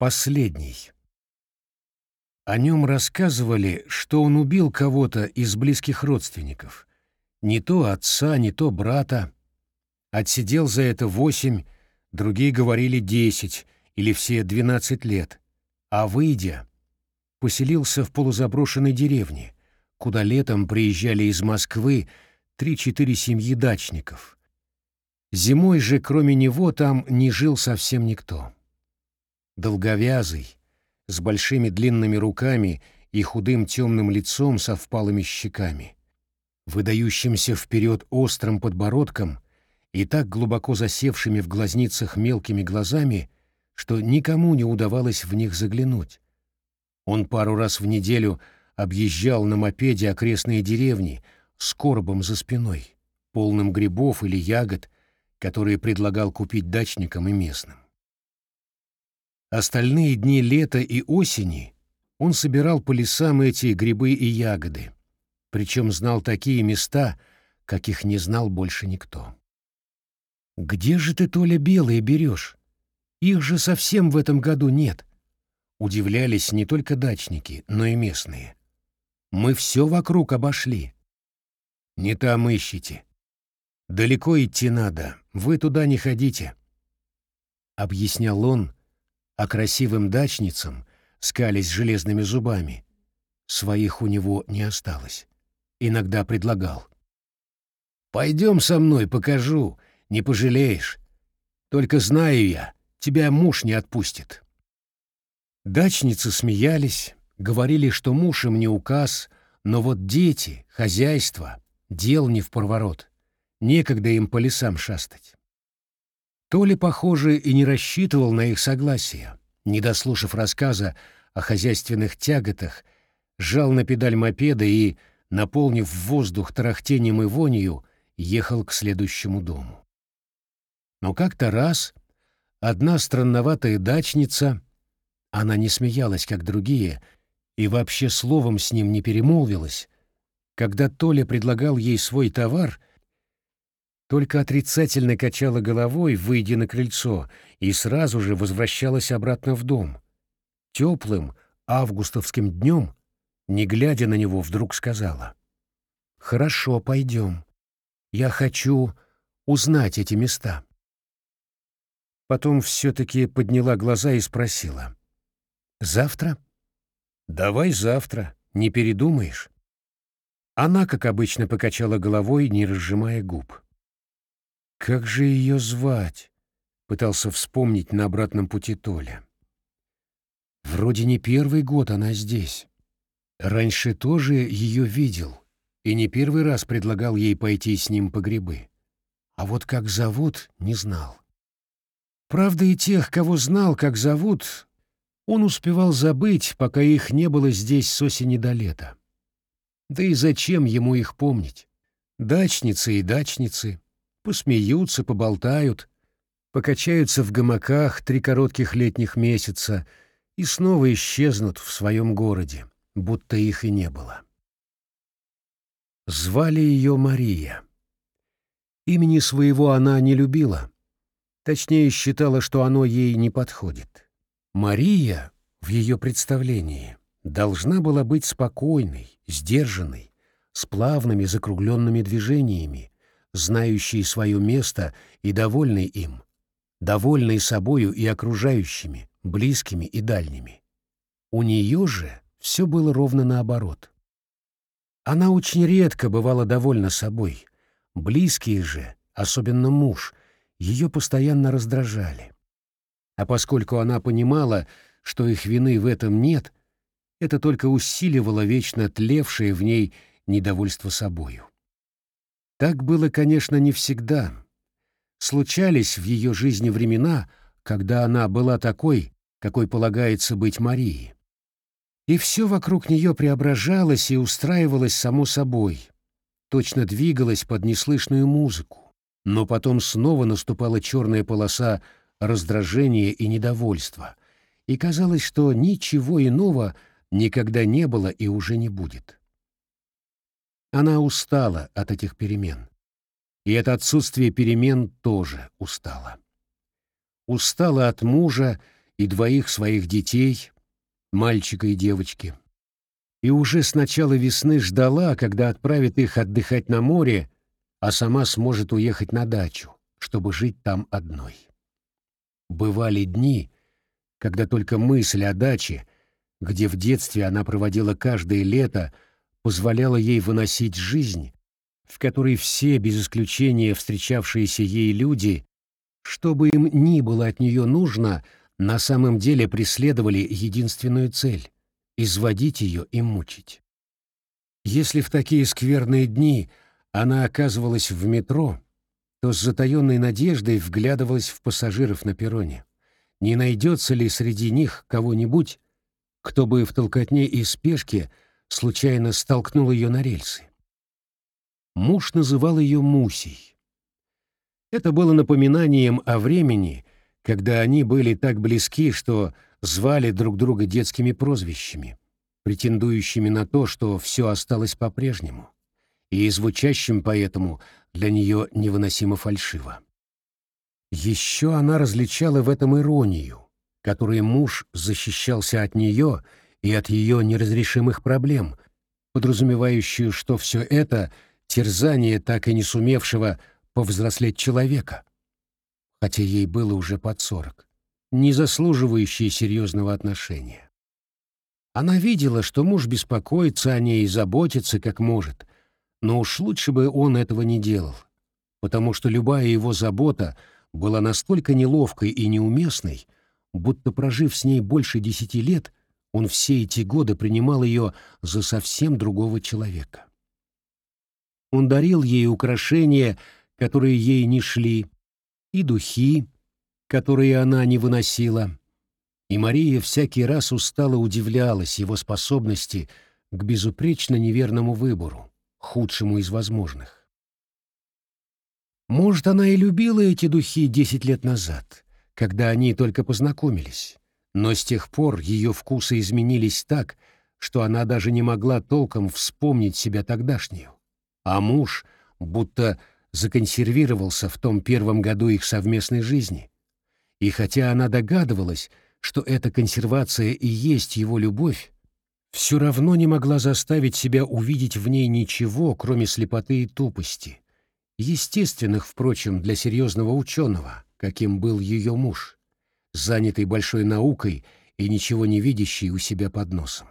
Последний. О нем рассказывали, что он убил кого-то из близких родственников. Не то отца, не то брата. Отсидел за это восемь, другие говорили десять или все двенадцать лет. А выйдя, поселился в полузаброшенной деревне, куда летом приезжали из Москвы три-четыре семьи дачников. Зимой же, кроме него, там не жил совсем никто. Долговязый, с большими длинными руками и худым темным лицом со впалыми щеками, выдающимся вперед острым подбородком и так глубоко засевшими в глазницах мелкими глазами, что никому не удавалось в них заглянуть. Он пару раз в неделю объезжал на мопеде окрестные деревни с коробом за спиной, полным грибов или ягод, которые предлагал купить дачникам и местным. Остальные дни лета и осени он собирал по лесам эти грибы и ягоды, причем знал такие места, каких не знал больше никто. «Где же ты, Толя, белые берешь? Их же совсем в этом году нет», — удивлялись не только дачники, но и местные. «Мы все вокруг обошли». «Не там ищите. Далеко идти надо, вы туда не ходите», — объяснял он, — а красивым дачницам скались железными зубами. Своих у него не осталось. Иногда предлагал. «Пойдем со мной, покажу, не пожалеешь. Только знаю я, тебя муж не отпустит». Дачницы смеялись, говорили, что муж им не указ, но вот дети, хозяйство, дел не в проворот. Некогда им по лесам шастать. То ли, похоже, и не рассчитывал на их согласие. Не дослушав рассказа о хозяйственных тяготах, жал на педаль мопеда и, наполнив воздух тарахтением и вонью, ехал к следующему дому. Но как-то раз одна странноватая дачница, она не смеялась, как другие, и вообще словом с ним не перемолвилась, когда Толя предлагал ей свой товар — только отрицательно качала головой, выйдя на крыльцо, и сразу же возвращалась обратно в дом. Теплым августовским днем, не глядя на него, вдруг сказала. «Хорошо, пойдем. Я хочу узнать эти места». Потом все-таки подняла глаза и спросила. «Завтра?» «Давай завтра, не передумаешь?» Она, как обычно, покачала головой, не разжимая губ. Как же ее звать? Пытался вспомнить на обратном пути Толя. Вроде не первый год она здесь. Раньше тоже ее видел и не первый раз предлагал ей пойти с ним по грибы. А вот как зовут, не знал. Правда, и тех, кого знал, как зовут, он успевал забыть, пока их не было здесь с осени до лета. Да и зачем ему их помнить? Дачницы и дачницы, посмеются, поболтают, покачаются в гамаках три коротких летних месяца и снова исчезнут в своем городе, будто их и не было. Звали ее Мария. Имени своего она не любила, точнее считала, что оно ей не подходит. Мария, в ее представлении, должна была быть спокойной, сдержанной, с плавными закругленными движениями, знающий свое место и довольный им, довольный собою и окружающими, близкими и дальними. У нее же все было ровно наоборот. Она очень редко бывала довольна собой. Близкие же, особенно муж, ее постоянно раздражали. А поскольку она понимала, что их вины в этом нет, это только усиливало вечно тлевшее в ней недовольство собою. Так было, конечно, не всегда. Случались в ее жизни времена, когда она была такой, какой полагается быть Марии. И все вокруг нее преображалось и устраивалось само собой, точно двигалось под неслышную музыку, но потом снова наступала черная полоса раздражения и недовольства, и казалось, что ничего иного никогда не было и уже не будет. Она устала от этих перемен. И от отсутствия перемен тоже устала. Устала от мужа и двоих своих детей, мальчика и девочки. И уже с начала весны ждала, когда отправит их отдыхать на море, а сама сможет уехать на дачу, чтобы жить там одной. Бывали дни, когда только мысль о даче, где в детстве она проводила каждое лето, позволяла ей выносить жизнь, в которой все, без исключения встречавшиеся ей люди, что бы им ни было от нее нужно, на самом деле преследовали единственную цель — изводить ее и мучить. Если в такие скверные дни она оказывалась в метро, то с затаенной надеждой вглядывалась в пассажиров на перроне. Не найдется ли среди них кого-нибудь, кто бы в толкотне и спешке случайно столкнул ее на рельсы? Муж называл ее Мусей. Это было напоминанием о времени, когда они были так близки, что звали друг друга детскими прозвищами, претендующими на то, что все осталось по-прежнему, и звучащим поэтому для нее невыносимо фальшиво. Еще она различала в этом иронию, которой муж защищался от нее и от ее неразрешимых проблем, подразумевающую, что все это — терзание так и не сумевшего повзрослеть человека, хотя ей было уже под сорок, не заслуживающие серьезного отношения. Она видела, что муж беспокоится о ней и заботится как может, но уж лучше бы он этого не делал, потому что любая его забота была настолько неловкой и неуместной, будто прожив с ней больше десяти лет, он все эти годы принимал ее за совсем другого человека. Он дарил ей украшения, которые ей не шли, и духи, которые она не выносила. И Мария всякий раз устало удивлялась его способности к безупречно неверному выбору, худшему из возможных. Может, она и любила эти духи десять лет назад, когда они только познакомились, но с тех пор ее вкусы изменились так, что она даже не могла толком вспомнить себя тогдашнюю а муж будто законсервировался в том первом году их совместной жизни. И хотя она догадывалась, что эта консервация и есть его любовь, все равно не могла заставить себя увидеть в ней ничего, кроме слепоты и тупости, естественных, впрочем, для серьезного ученого, каким был ее муж, занятый большой наукой и ничего не видящий у себя под носом.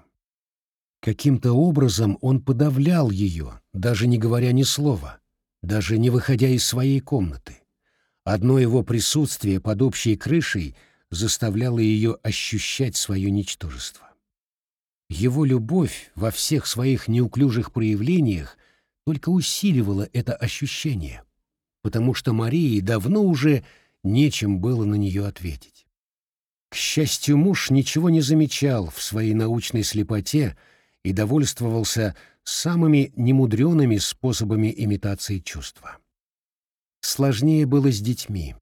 Каким-то образом он подавлял ее, даже не говоря ни слова, даже не выходя из своей комнаты. Одно его присутствие под общей крышей заставляло ее ощущать свое ничтожество. Его любовь во всех своих неуклюжих проявлениях только усиливала это ощущение, потому что Марии давно уже нечем было на нее ответить. К счастью, муж ничего не замечал в своей научной слепоте, и довольствовался самыми немудреными способами имитации чувства. Сложнее было с детьми.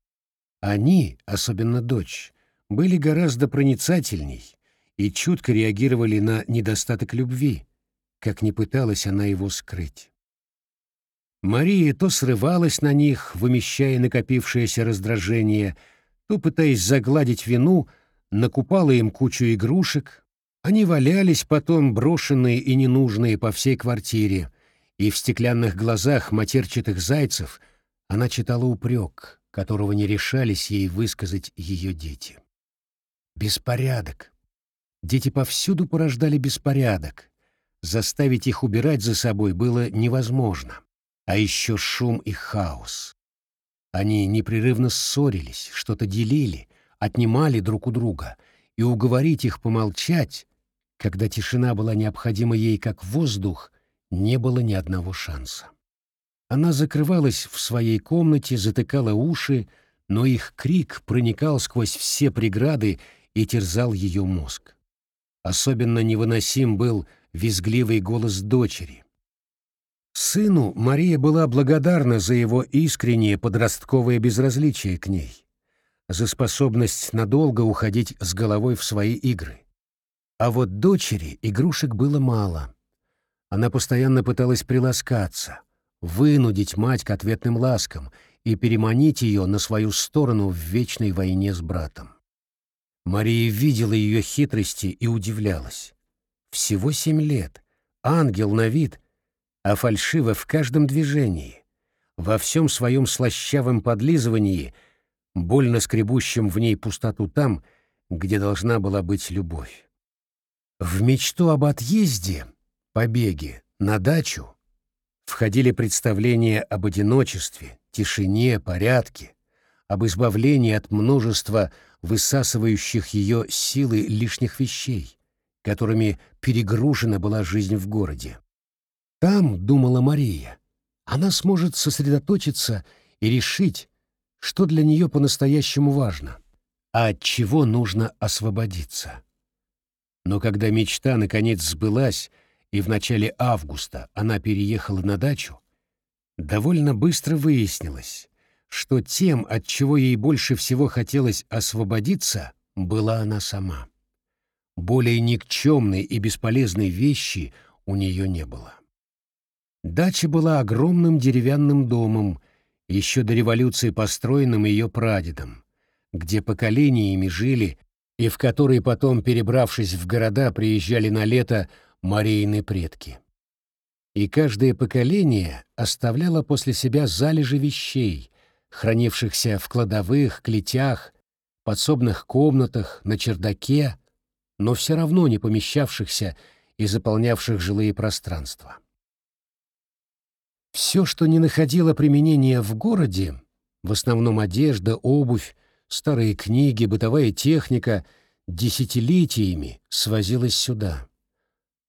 Они, особенно дочь, были гораздо проницательней и чутко реагировали на недостаток любви, как ни пыталась она его скрыть. Мария то срывалась на них, вымещая накопившееся раздражение, то, пытаясь загладить вину, накупала им кучу игрушек, они валялись потом, брошенные и ненужные по всей квартире, и в стеклянных глазах матерчатых зайцев она читала упрек, которого не решались ей высказать ее дети. Беспорядок. Дети повсюду порождали беспорядок. Заставить их убирать за собой было невозможно. А еще шум и хаос. Они непрерывно ссорились, что-то делили, отнимали друг у друга, и уговорить их помолчать когда тишина была необходима ей как воздух, не было ни одного шанса. Она закрывалась в своей комнате, затыкала уши, но их крик проникал сквозь все преграды и терзал ее мозг. Особенно невыносим был визгливый голос дочери. Сыну Мария была благодарна за его искреннее подростковое безразличие к ней, за способность надолго уходить с головой в свои игры. А вот дочери игрушек было мало. Она постоянно пыталась приласкаться, вынудить мать к ответным ласкам и переманить ее на свою сторону в вечной войне с братом. Мария видела ее хитрости и удивлялась. Всего семь лет, ангел на вид, а фальшиво в каждом движении, во всем своем слащавом подлизывании, больно скребущем в ней пустоту там, где должна была быть любовь. В мечту об отъезде, побеге, на дачу входили представления об одиночестве, тишине, порядке, об избавлении от множества высасывающих ее силы лишних вещей, которыми перегружена была жизнь в городе. Там, думала Мария, она сможет сосредоточиться и решить, что для нее по-настоящему важно, а от чего нужно освободиться. Но когда мечта наконец сбылась, и в начале августа она переехала на дачу, довольно быстро выяснилось, что тем, от чего ей больше всего хотелось освободиться, была она сама. Более никчемной и бесполезной вещи у нее не было. Дача была огромным деревянным домом, еще до революции построенным ее прадедом, где поколениями жили и в который потом, перебравшись в города, приезжали на лето Марийны предки. И каждое поколение оставляло после себя залежи вещей, хранившихся в кладовых, клетях, подсобных комнатах, на чердаке, но все равно не помещавшихся и заполнявших жилые пространства. Все, что не находило применения в городе, в основном одежда, обувь, старые книги, бытовая техника, десятилетиями свозилось сюда.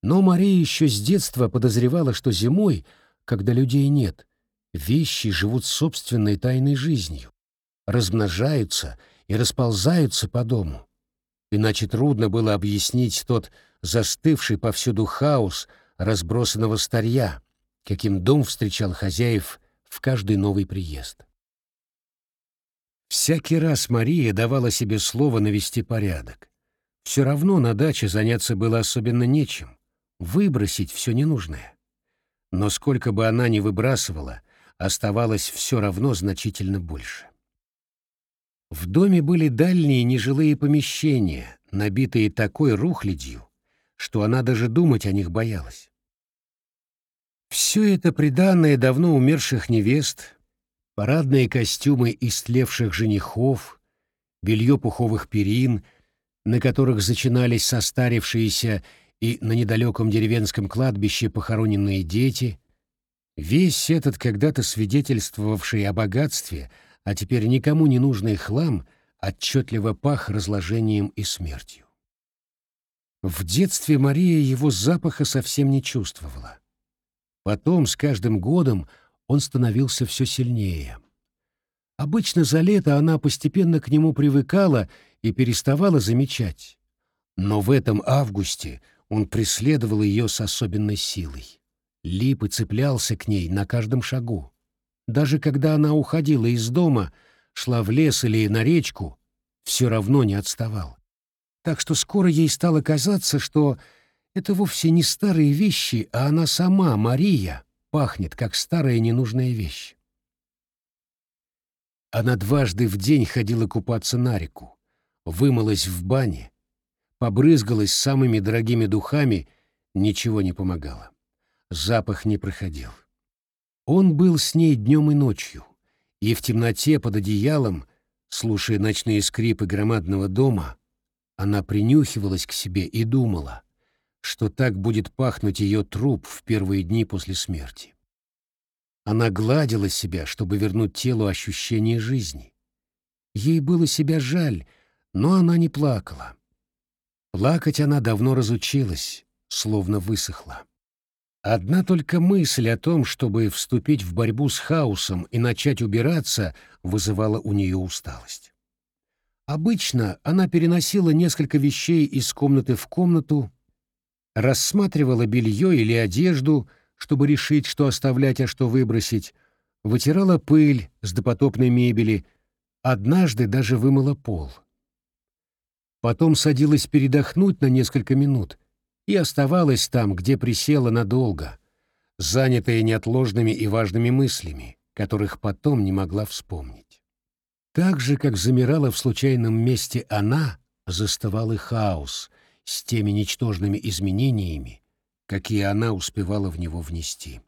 Но Мария еще с детства подозревала, что зимой, когда людей нет, вещи живут собственной тайной жизнью, размножаются и расползаются по дому. Иначе трудно было объяснить тот застывший повсюду хаос разбросанного старья, каким дом встречал хозяев в каждый новый приезд. Всякий раз Мария давала себе слово навести порядок. Все равно на даче заняться было особенно нечем, выбросить все ненужное. Но сколько бы она ни выбрасывала, оставалось все равно значительно больше. В доме были дальние нежилые помещения, набитые такой рухлядью, что она даже думать о них боялась. Все это приданное давно умерших невест, парадные костюмы истлевших женихов, белье пуховых перин, на которых зачинались состарившиеся и на недалеком деревенском кладбище похороненные дети — Весь этот когда-то свидетельствовавший о богатстве, а теперь никому не нужный хлам, отчетливо пах разложением и смертью. В детстве Мария его запаха совсем не чувствовала. Потом, с каждым годом, он становился все сильнее. Обычно за лето она постепенно к нему привыкала и переставала замечать. Но в этом августе он преследовал ее с особенной силой лип и цеплялся к ней на каждом шагу. Даже когда она уходила из дома, шла в лес или на речку, все равно не отставал. Так что скоро ей стало казаться, что это вовсе не старые вещи, а она сама, Мария, пахнет, как старая ненужная вещь. Она дважды в день ходила купаться на реку, вымылась в бане, побрызгалась самыми дорогими духами, ничего не помогало запах не проходил. Он был с ней днем и ночью, и в темноте под одеялом, слушая ночные скрипы громадного дома, она принюхивалась к себе и думала, что так будет пахнуть ее труп в первые дни после смерти. Она гладила себя, чтобы вернуть телу ощущение жизни. Ей было себя жаль, но она не плакала. Плакать она давно разучилась, словно высохла. Одна только мысль о том, чтобы вступить в борьбу с хаосом и начать убираться, вызывала у нее усталость. Обычно она переносила несколько вещей из комнаты в комнату, рассматривала белье или одежду, чтобы решить, что оставлять, а что выбросить, вытирала пыль с допотопной мебели, однажды даже вымыла пол. Потом садилась передохнуть на несколько минут — и оставалась там, где присела надолго, занятая неотложными и важными мыслями, которых потом не могла вспомнить. Так же, как замирала в случайном месте она, заставал и хаос с теми ничтожными изменениями, какие она успевала в него внести.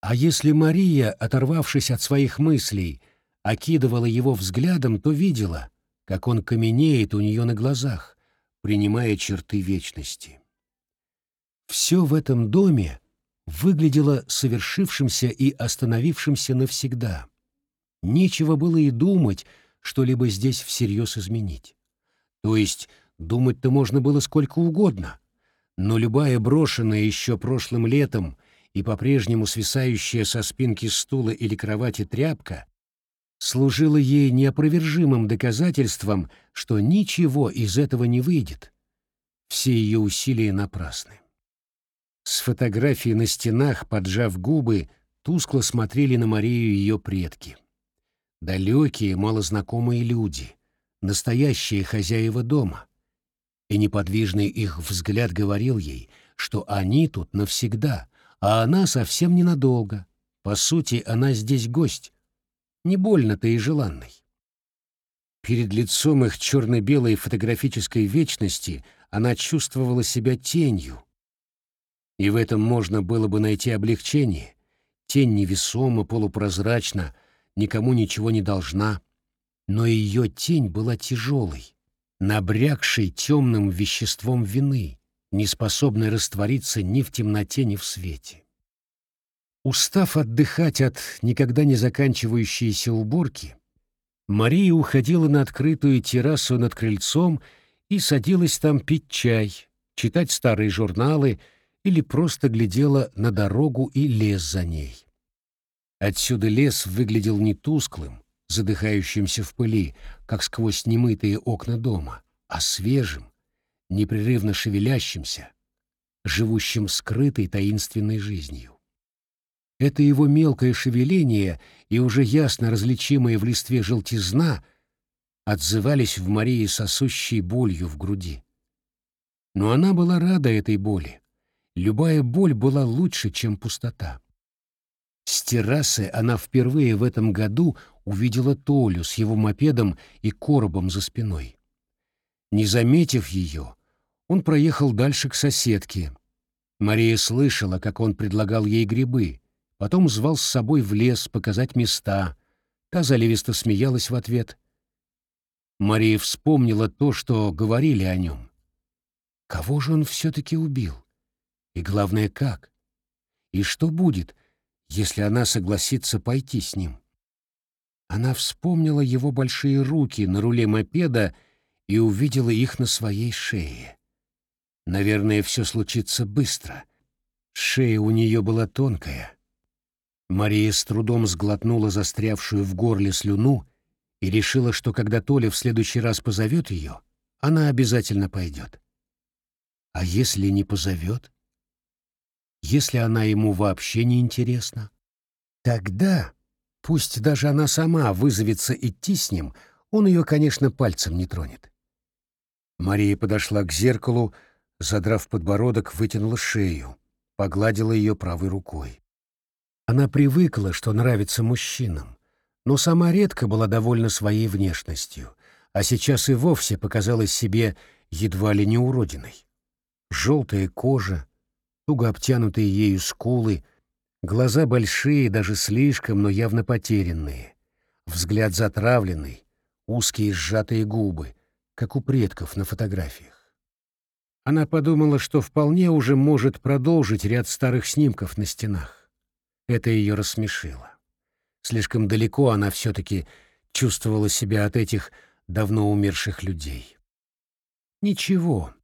А если Мария, оторвавшись от своих мыслей, окидывала его взглядом, то видела, как он каменеет у нее на глазах, принимая черты вечности. Все в этом доме выглядело совершившимся и остановившимся навсегда. Нечего было и думать, что-либо здесь всерьез изменить. То есть думать-то можно было сколько угодно, но любая брошенная еще прошлым летом и по-прежнему свисающая со спинки стула или кровати тряпка служила ей неопровержимым доказательством, что ничего из этого не выйдет. Все ее усилия напрасны. С фотографий на стенах, поджав губы, тускло смотрели на Марию ее предки. Далекие, малознакомые люди, настоящие хозяева дома. И неподвижный их взгляд говорил ей, что они тут навсегда, а она совсем ненадолго. По сути, она здесь гость. Не больно-то и желанный. Перед лицом их черно-белой фотографической вечности она чувствовала себя тенью, и в этом можно было бы найти облегчение. Тень невесома, полупрозрачна, никому ничего не должна. Но ее тень была тяжелой, набрякшей темным веществом вины, не способной раствориться ни в темноте, ни в свете. Устав отдыхать от никогда не заканчивающейся уборки, Мария уходила на открытую террасу над крыльцом и садилась там пить чай, читать старые журналы — или просто глядела на дорогу и лес за ней. Отсюда лес выглядел не тусклым, задыхающимся в пыли, как сквозь немытые окна дома, а свежим, непрерывно шевелящимся, живущим скрытой таинственной жизнью. Это его мелкое шевеление и уже ясно различимые в листве желтизна отзывались в Марии сосущей болью в груди. Но она была рада этой боли, Любая боль была лучше, чем пустота. С террасы она впервые в этом году увидела Толю с его мопедом и коробом за спиной. Не заметив ее, он проехал дальше к соседке. Мария слышала, как он предлагал ей грибы, потом звал с собой в лес показать места. Та заливисто смеялась в ответ. Мария вспомнила то, что говорили о нем. Кого же он все-таки убил? И главное, как? И что будет, если она согласится пойти с ним? Она вспомнила его большие руки на руле мопеда и увидела их на своей шее. Наверное, все случится быстро. Шея у нее была тонкая. Мария с трудом сглотнула застрявшую в горле слюну и решила, что когда Толя в следующий раз позовет ее, она обязательно пойдет. А если не позовет? если она ему вообще не интересна? Тогда, пусть даже она сама вызовется идти с ним, он ее, конечно, пальцем не тронет. Мария подошла к зеркалу, задрав подбородок, вытянула шею, погладила ее правой рукой. Она привыкла, что нравится мужчинам, но сама редко была довольна своей внешностью, а сейчас и вовсе показалась себе едва ли не уродиной. Желтая кожа, туго обтянутые ею скулы, глаза большие, даже слишком, но явно потерянные, взгляд затравленный, узкие сжатые губы, как у предков на фотографиях. Она подумала, что вполне уже может продолжить ряд старых снимков на стенах. Это ее рассмешило. Слишком далеко она все-таки чувствовала себя от этих давно умерших людей. Ничего,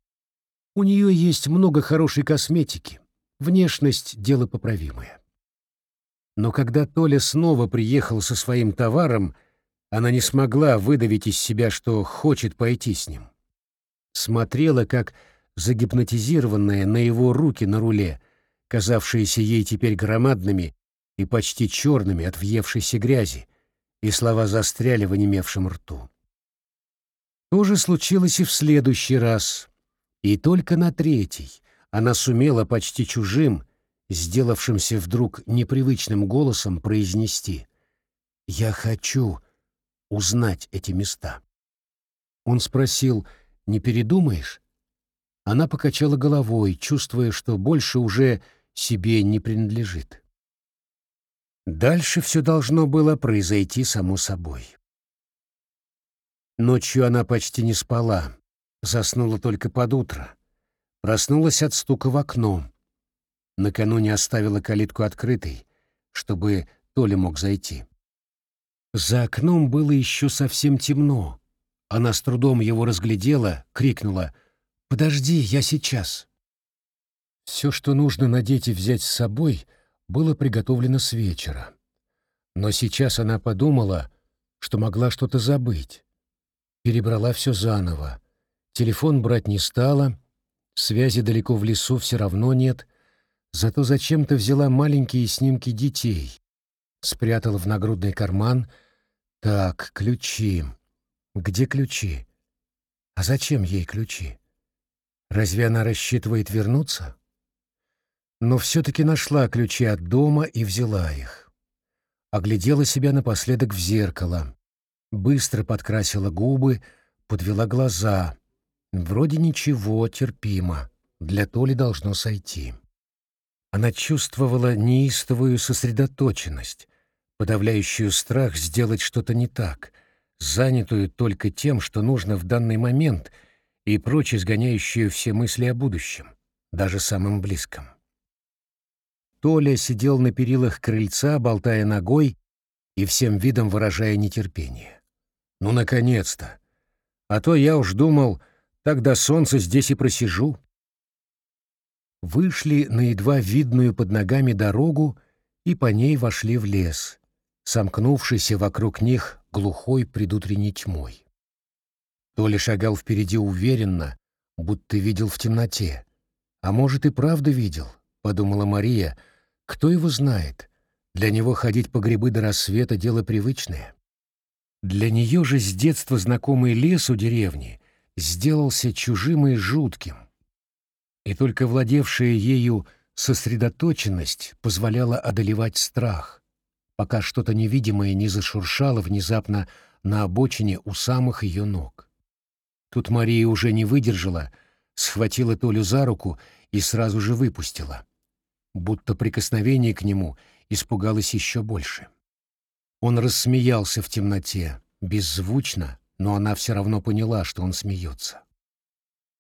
у нее есть много хорошей косметики. Внешность — дело поправимое. Но когда Толя снова приехал со своим товаром, она не смогла выдавить из себя, что хочет пойти с ним. Смотрела, как загипнотизированная на его руки на руле, казавшиеся ей теперь громадными и почти черными от въевшейся грязи, и слова застряли в онемевшем рту. То же случилось и в следующий раз, и только на третий она сумела почти чужим, сделавшимся вдруг непривычным голосом произнести «Я хочу узнать эти места». Он спросил, Не передумаешь?» Она покачала головой, чувствуя, что больше уже себе не принадлежит. Дальше все должно было произойти само собой. Ночью она почти не спала, заснула только под утро. Проснулась от стука в окно. Накануне оставила калитку открытой, чтобы Толя мог зайти. За окном было еще совсем темно. Она с трудом его разглядела, крикнула «Подожди, я сейчас». Все, что нужно надеть и взять с собой — было приготовлено с вечера. Но сейчас она подумала, что могла что-то забыть. Перебрала все заново. Телефон брать не стала, связи далеко в лесу все равно нет, зато зачем-то взяла маленькие снимки детей. Спрятала в нагрудный карман. Так, ключи. Где ключи? А зачем ей ключи? Разве она рассчитывает вернуться? но все-таки нашла ключи от дома и взяла их. Оглядела себя напоследок в зеркало, быстро подкрасила губы, подвела глаза. Вроде ничего, терпимо, для Толи должно сойти. Она чувствовала неистовую сосредоточенность, подавляющую страх сделать что-то не так, занятую только тем, что нужно в данный момент, и прочь изгоняющую все мысли о будущем, даже самым близком. Толя сидел на перилах крыльца, болтая ногой и всем видом выражая нетерпение. «Ну, наконец-то! А то я уж думал, так до солнца здесь и просижу». Вышли на едва видную под ногами дорогу и по ней вошли в лес, сомкнувшийся вокруг них глухой предутренней тьмой. Толя шагал впереди уверенно, будто видел в темноте. А может, и правда видел, — подумала Мария, — кто его знает? Для него ходить по грибы до рассвета — дело привычное. Для нее же с детства знакомый лес у деревни сделался чужим и жутким. И только владевшая ею сосредоточенность позволяла одолевать страх, пока что-то невидимое не зашуршало внезапно на обочине у самых ее ног. Тут Мария уже не выдержала, схватила Толю за руку и сразу же выпустила будто прикосновение к нему испугалось еще больше. Он рассмеялся в темноте, беззвучно, но она все равно поняла, что он смеется.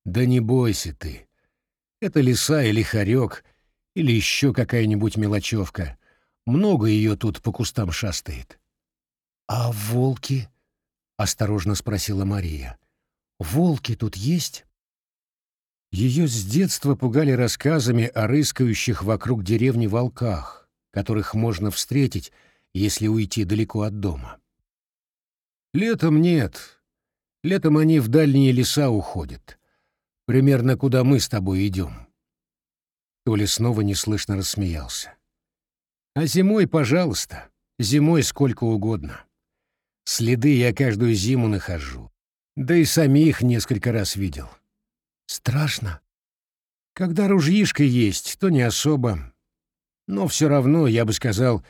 «Да не бойся ты. Это лиса или хорек, или еще какая-нибудь мелочевка. Много ее тут по кустам шастает». «А волки?» — осторожно спросила Мария. «Волки тут есть?» Ее с детства пугали рассказами о рыскающих вокруг деревни волках, которых можно встретить, если уйти далеко от дома. Летом нет. Летом они в дальние леса уходят. Примерно куда мы с тобой идем. Толя снова неслышно рассмеялся. А зимой, пожалуйста, зимой сколько угодно. Следы я каждую зиму нахожу. Да и самих несколько раз видел. Страшно. Когда ружьишко есть, то не особо. Но все равно, я бы сказал,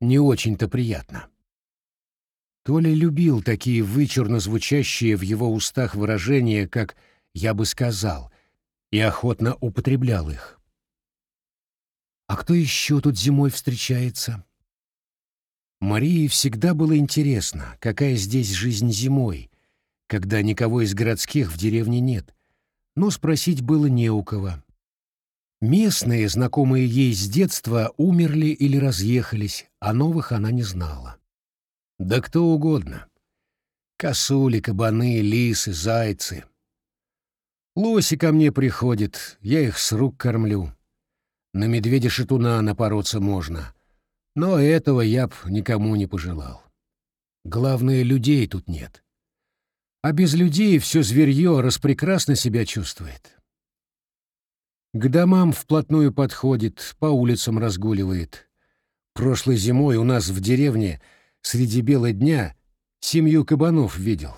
не очень-то приятно. Толя любил такие вычурно звучащие в его устах выражения, как «я бы сказал», и охотно употреблял их. А кто еще тут зимой встречается? Марии всегда было интересно, какая здесь жизнь зимой, когда никого из городских в деревне нет — но спросить было не у кого. Местные, знакомые ей с детства, умерли или разъехались, а новых она не знала. Да кто угодно. Косули, кабаны, лисы, зайцы. Лоси ко мне приходят, я их с рук кормлю. На медведя-шатуна напороться можно, но этого я б никому не пожелал. Главное, людей тут нет а без людей все зверье распрекрасно себя чувствует. К домам вплотную подходит, по улицам разгуливает. Прошлой зимой у нас в деревне среди бела дня семью кабанов видел.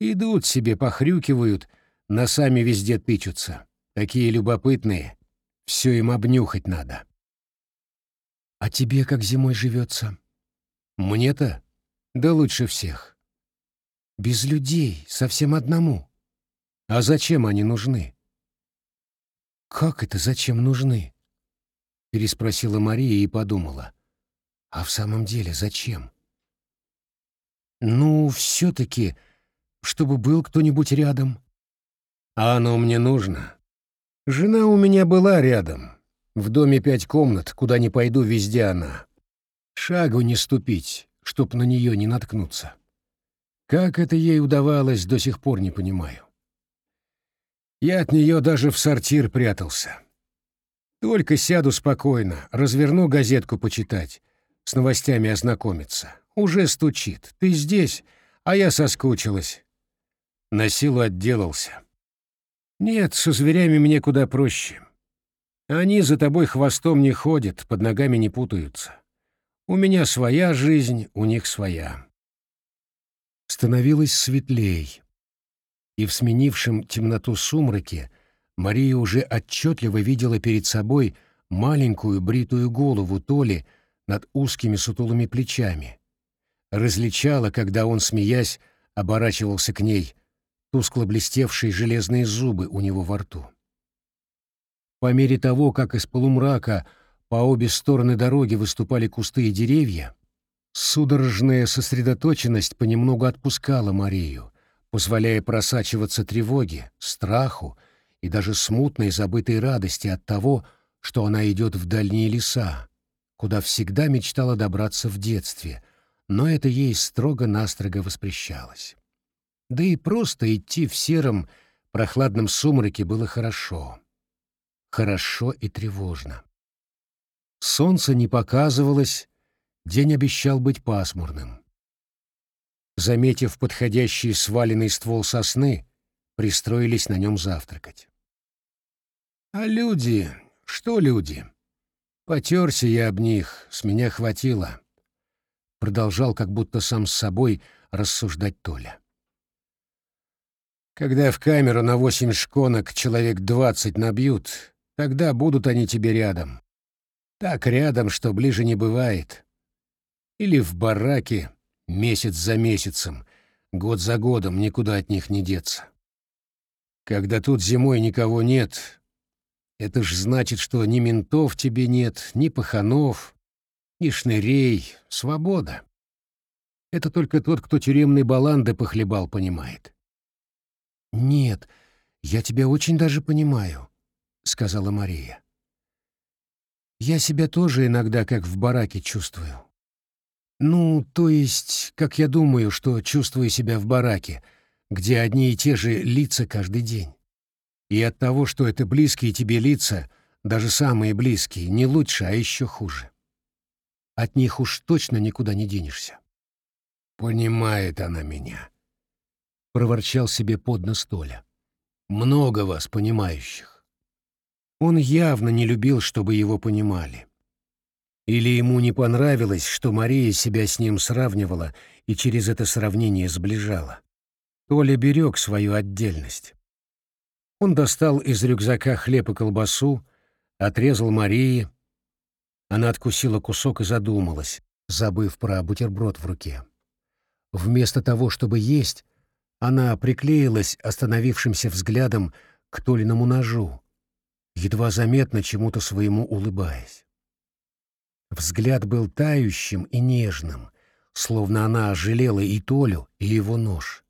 Идут себе, похрюкивают, носами везде тычутся. Такие любопытные, все им обнюхать надо. А тебе как зимой живется? Мне-то? Да лучше всех. Без людей, совсем одному. А зачем они нужны? Как это зачем нужны? Переспросила Мария и подумала. А в самом деле зачем? Ну, все-таки, чтобы был кто-нибудь рядом. А оно мне нужно. Жена у меня была рядом. В доме пять комнат, куда не пойду, везде она. Шагу не ступить, чтоб на нее не наткнуться. Как это ей удавалось, до сих пор не понимаю. Я от нее даже в сортир прятался. Только сяду спокойно, разверну газетку почитать, с новостями ознакомиться. Уже стучит. Ты здесь, а я соскучилась. На силу отделался. Нет, со зверями мне куда проще. Они за тобой хвостом не ходят, под ногами не путаются. У меня своя жизнь, у них своя. Становилось светлей, и в сменившем темноту сумраке Мария уже отчетливо видела перед собой маленькую бритую голову Толи над узкими сутулыми плечами. Различала, когда он, смеясь, оборачивался к ней, тускло блестевшие железные зубы у него во рту. По мере того, как из полумрака по обе стороны дороги выступали кусты и деревья, судорожная сосредоточенность понемногу отпускала Марию, позволяя просачиваться тревоге, страху и даже смутной забытой радости от того, что она идет в дальние леса, куда всегда мечтала добраться в детстве, но это ей строго-настрого воспрещалось. Да и просто идти в сером, прохладном сумраке было хорошо. Хорошо и тревожно. Солнце не показывалось, день обещал быть пасмурным. Заметив подходящий сваленный ствол сосны, пристроились на нем завтракать. А люди, что люди? Потерся я об них, с меня хватило. Продолжал как будто сам с собой рассуждать Толя. Когда в камеру на восемь шконок человек двадцать набьют, тогда будут они тебе рядом. Так рядом, что ближе не бывает. Или в бараке, месяц за месяцем, год за годом, никуда от них не деться. Когда тут зимой никого нет, это ж значит, что ни ментов тебе нет, ни паханов, ни шнырей, свобода. Это только тот, кто тюремной баланды похлебал, понимает. «Нет, я тебя очень даже понимаю», — сказала Мария. Я себя тоже иногда как в бараке чувствую. Ну, то есть, как я думаю, что чувствую себя в бараке, где одни и те же лица каждый день. И от того, что это близкие тебе лица, даже самые близкие, не лучше, а еще хуже. От них уж точно никуда не денешься. «Понимает она меня», — проворчал себе под нос Толя. «Много вас понимающих. Он явно не любил, чтобы его понимали. Или ему не понравилось, что Мария себя с ним сравнивала и через это сравнение сближала. Толя берег свою отдельность. Он достал из рюкзака хлеб и колбасу, отрезал Марии. Она откусила кусок и задумалась, забыв про бутерброд в руке. Вместо того, чтобы есть, она приклеилась остановившимся взглядом к Толиному ножу, едва заметно чему-то своему улыбаясь. Взгляд был тающим и нежным, словно она жалела и Толю, и его нож.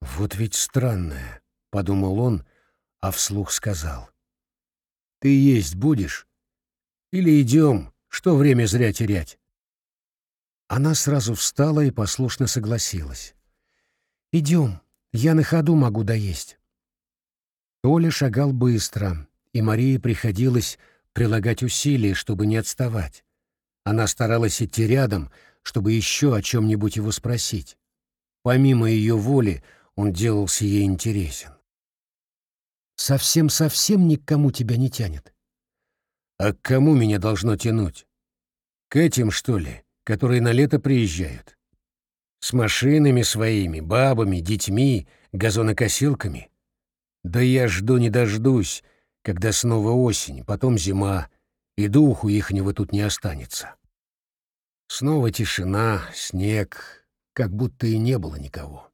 «Вот ведь странное», — подумал он, а вслух сказал. «Ты есть будешь? Или идем, что время зря терять?» Она сразу встала и послушно согласилась. «Идем, я на ходу могу доесть». Толя шагал быстро, и Марии приходилось прилагать усилия, чтобы не отставать. Она старалась идти рядом, чтобы еще о чем-нибудь его спросить. Помимо ее воли он делался ей интересен. «Совсем-совсем ни к кому тебя не тянет». «А к кому меня должно тянуть? К этим, что ли, которые на лето приезжают? С машинами своими, бабами, детьми, газонокосилками?» Да я жду не дождусь, когда снова осень, потом зима, и духу ихнего тут не останется. Снова тишина, снег, как будто и не было никого.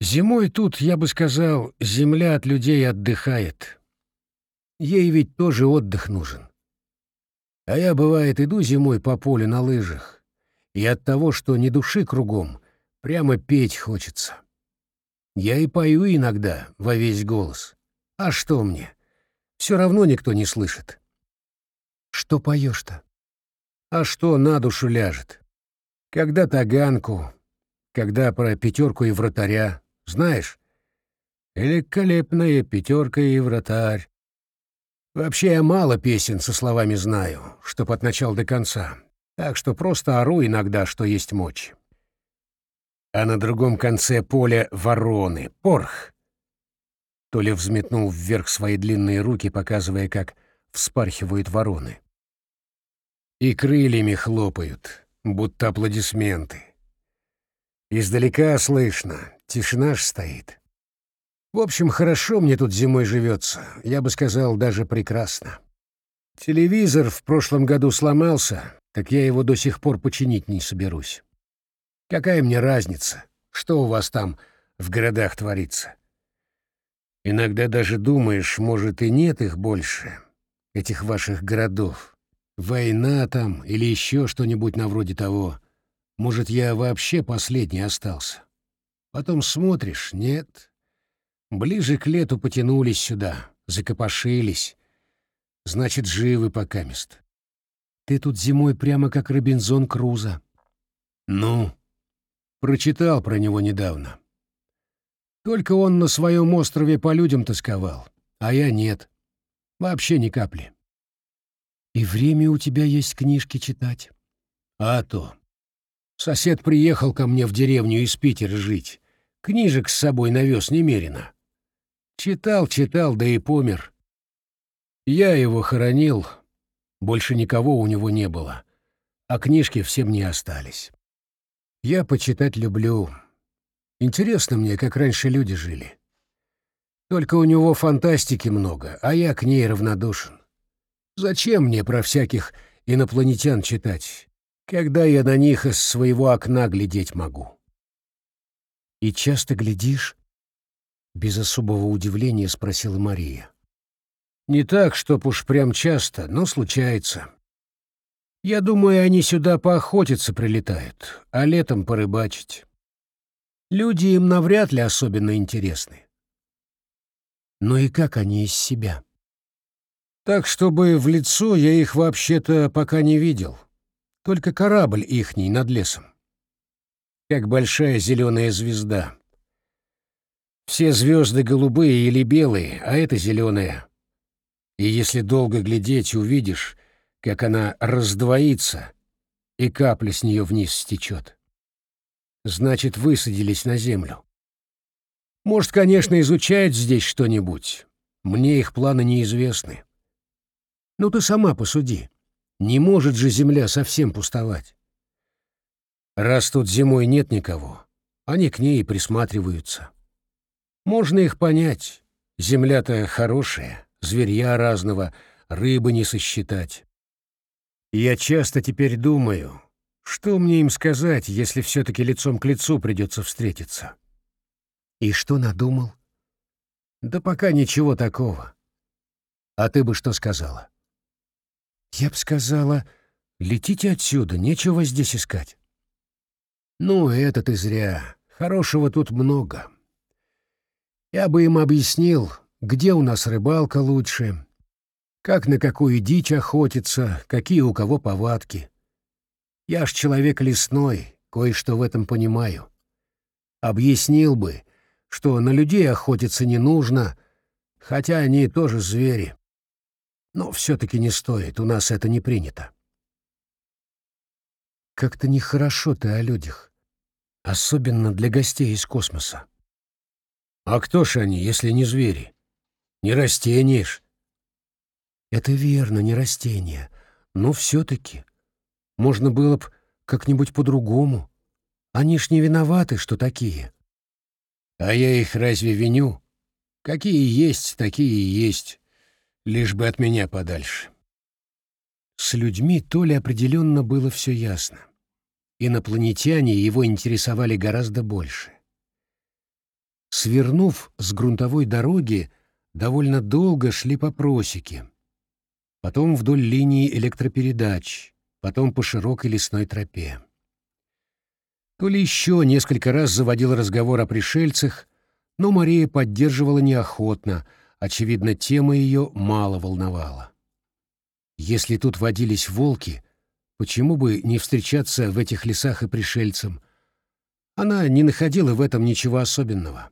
Зимой тут, я бы сказал, земля от людей отдыхает. Ей ведь тоже отдых нужен. А я, бывает, иду зимой по полю на лыжах, и от того, что ни души кругом, прямо петь хочется. Я и пою иногда во весь голос. А что мне? Все равно никто не слышит. Что поешь-то? А что на душу ляжет? Когда таганку, когда про пятерку и вратаря, знаешь? Великолепная пятерка и вратарь. Вообще я мало песен со словами знаю, чтоб от начала до конца, так что просто ору иногда, что есть мочь. А на другом конце поля вороны, порх. Толя взметнул вверх свои длинные руки, показывая, как вспархивают вороны. И крыльями хлопают, будто аплодисменты. Издалека слышно, тишина ж стоит. В общем, хорошо мне тут зимой живется, я бы сказал, даже прекрасно. Телевизор в прошлом году сломался, так я его до сих пор починить не соберусь. Какая мне разница, что у вас там в городах творится? Иногда даже думаешь, может, и нет их больше, этих ваших городов. Война там или еще что-нибудь на вроде того. Может, я вообще последний остался. Потом смотришь, нет. Ближе к лету потянулись сюда, закопошились. Значит, живы пока мест. Ты тут зимой прямо как Робинзон Крузо. Ну, прочитал про него недавно. Только он на своем острове по людям тосковал, а я нет. Вообще ни капли. И время у тебя есть книжки читать. А то. Сосед приехал ко мне в деревню из Питера жить. Книжек с собой навез немерено. Читал, читал, да и помер. Я его хоронил. Больше никого у него не было. А книжки всем не остались. Я почитать люблю. Интересно мне, как раньше люди жили. Только у него фантастики много, а я к ней равнодушен. Зачем мне про всяких инопланетян читать? когда я на них из своего окна глядеть могу. «И часто глядишь?» — без особого удивления спросила Мария. «Не так, чтоб уж прям часто, но случается. Я думаю, они сюда поохотиться прилетают, а летом порыбачить. Люди им навряд ли особенно интересны. Но и как они из себя?» «Так, чтобы в лицо я их вообще-то пока не видел». Только корабль ихний над лесом. Как большая зеленая звезда. Все звезды голубые или белые, а это зеленая. И если долго глядеть, увидишь, как она раздвоится, и капля с нее вниз стечет. Значит, высадились на землю. Может, конечно, изучают здесь что-нибудь. Мне их планы неизвестны. Ну ты сама посуди. Не может же земля совсем пустовать. Раз тут зимой нет никого, они к ней присматриваются. Можно их понять. Земля-то хорошая, зверья разного, рыбы не сосчитать. Я часто теперь думаю, что мне им сказать, если все-таки лицом к лицу придется встретиться. И что надумал? Да пока ничего такого. А ты бы что сказала? Я б сказала, летите отсюда, нечего здесь искать. Ну, это ты зря. Хорошего тут много. Я бы им объяснил, где у нас рыбалка лучше, как на какую дичь охотиться, какие у кого повадки. Я ж человек лесной, кое-что в этом понимаю. Объяснил бы, что на людей охотиться не нужно, хотя они тоже звери. Но все-таки не стоит, у нас это не принято. Как-то нехорошо ты о людях, особенно для гостей из космоса. А кто ж они, если не звери? Не растения ж. Это верно, не растения, но все-таки можно было б как-нибудь по-другому. Они ж не виноваты, что такие. А я их разве виню? Какие есть, такие и есть лишь бы от меня подальше. С людьми то ли определенно было все ясно. Инопланетяне его интересовали гораздо больше. Свернув с грунтовой дороги, довольно долго шли по просеке, потом вдоль линии электропередач, потом по широкой лесной тропе. То ли еще несколько раз заводил разговор о пришельцах, но Мария поддерживала неохотно, очевидно, тема ее мало волновала. Если тут водились волки, почему бы не встречаться в этих лесах и пришельцам? Она не находила в этом ничего особенного.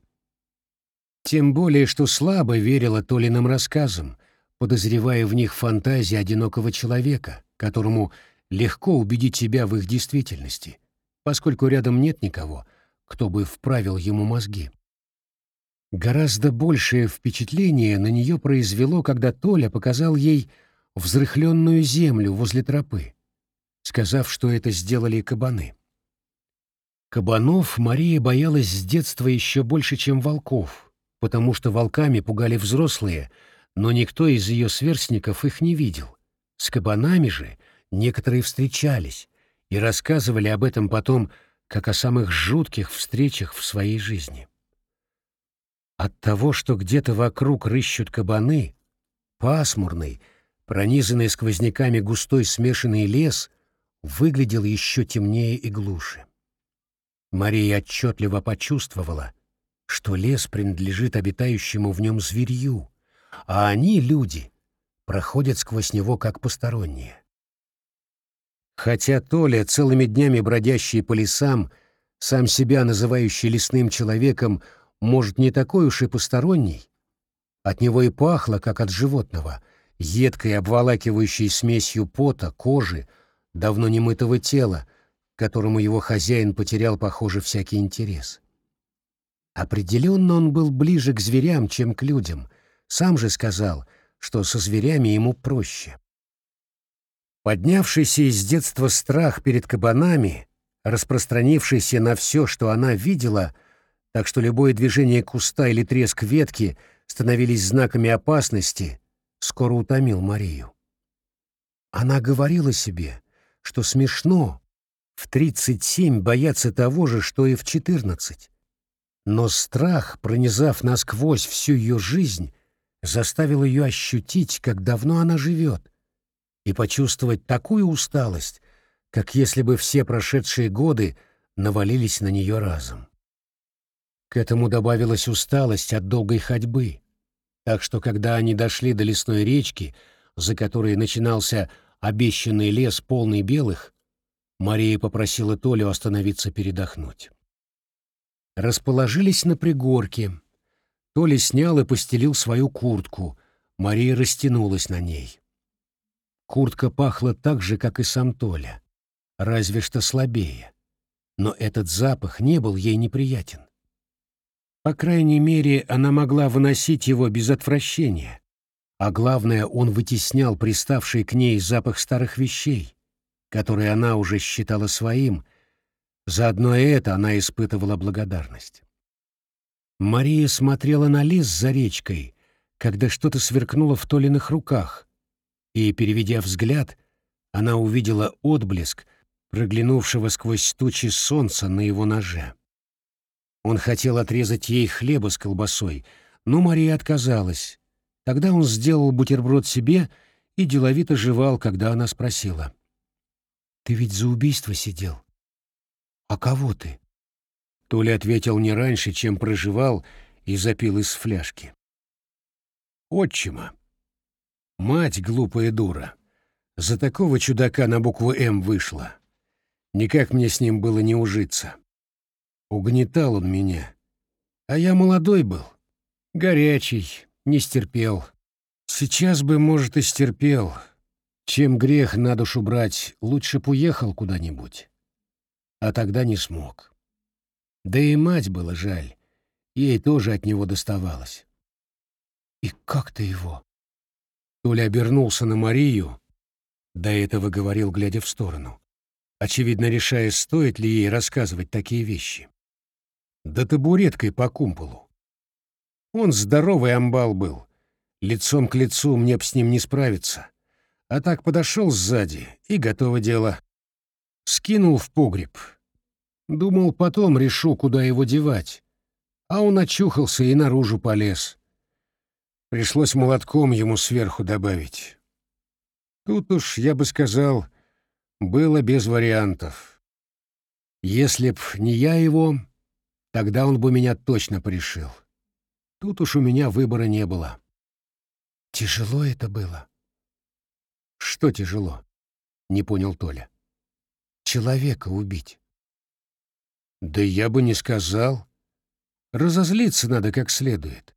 Тем более, что слабо верила Толиным рассказам, подозревая в них фантазии одинокого человека, которому легко убедить себя в их действительности, поскольку рядом нет никого, кто бы вправил ему мозги. Гораздо большее впечатление на нее произвело, когда Толя показал ей взрыхленную землю возле тропы, сказав, что это сделали кабаны. Кабанов Мария боялась с детства еще больше, чем волков — потому что волками пугали взрослые, но никто из ее сверстников их не видел. С кабанами же некоторые встречались и рассказывали об этом потом как о самых жутких встречах в своей жизни. От того, что где-то вокруг рыщут кабаны, пасмурный, пронизанный сквозняками густой смешанный лес выглядел еще темнее и глуше. Мария отчетливо почувствовала, что лес принадлежит обитающему в нем зверью, а они, люди, проходят сквозь него как посторонние. Хотя Толя, целыми днями бродящий по лесам, сам себя называющий лесным человеком, может, не такой уж и посторонний, от него и пахло, как от животного, едкой обволакивающей смесью пота, кожи, давно немытого тела, которому его хозяин потерял, похоже, всякий интерес. Определенно он был ближе к зверям, чем к людям. Сам же сказал, что со зверями ему проще. Поднявшийся из детства страх перед кабанами, распространившийся на все, что она видела, так что любое движение куста или треск ветки становились знаками опасности, скоро утомил Марию. Она говорила себе, что смешно в 37 бояться того же, что и в 14 но страх, пронизав насквозь всю ее жизнь, заставил ее ощутить, как давно она живет, и почувствовать такую усталость, как если бы все прошедшие годы навалились на нее разом. К этому добавилась усталость от долгой ходьбы, так что когда они дошли до лесной речки, за которой начинался обещанный лес полный белых, Мария попросила Толю остановиться передохнуть расположились на пригорке. Толя снял и постелил свою куртку. Мария растянулась на ней. Куртка пахла так же, как и сам Толя, разве что слабее. Но этот запах не был ей неприятен. По крайней мере, она могла выносить его без отвращения. А главное, он вытеснял приставший к ней запах старых вещей, которые она уже считала своим — за одно это она испытывала благодарность. Мария смотрела на лес за речкой, когда что-то сверкнуло в Толиных руках, и, переведя взгляд, она увидела отблеск, проглянувшего сквозь тучи солнца на его ноже. Он хотел отрезать ей хлеба с колбасой, но Мария отказалась. Тогда он сделал бутерброд себе и деловито жевал, когда она спросила. «Ты ведь за убийство сидел?» «А кого ты?» Толя ответил не раньше, чем проживал и запил из фляжки. «Отчима. Мать, глупая дура. За такого чудака на букву «М» вышла. Никак мне с ним было не ужиться. Угнетал он меня. А я молодой был, горячий, не стерпел. Сейчас бы, может, и стерпел. Чем грех на душу брать, лучше б уехал куда-нибудь а тогда не смог. Да и мать было жаль, ей тоже от него доставалось. «И как ты его?» Толя обернулся на Марию, до этого говорил, глядя в сторону, очевидно решая, стоит ли ей рассказывать такие вещи. Да табуреткой по кумполу. Он здоровый амбал был, лицом к лицу мне б с ним не справиться. А так подошел сзади, и готово дело. Скинул в погреб. Думал, потом решу, куда его девать. А он очухался и наружу полез. Пришлось молотком ему сверху добавить. Тут уж, я бы сказал, было без вариантов. Если б не я его, тогда он бы меня точно порешил. Тут уж у меня выбора не было. Тяжело это было. Что тяжело? Не понял Толя. Человека убить. Да я бы не сказал. Разозлиться надо как следует.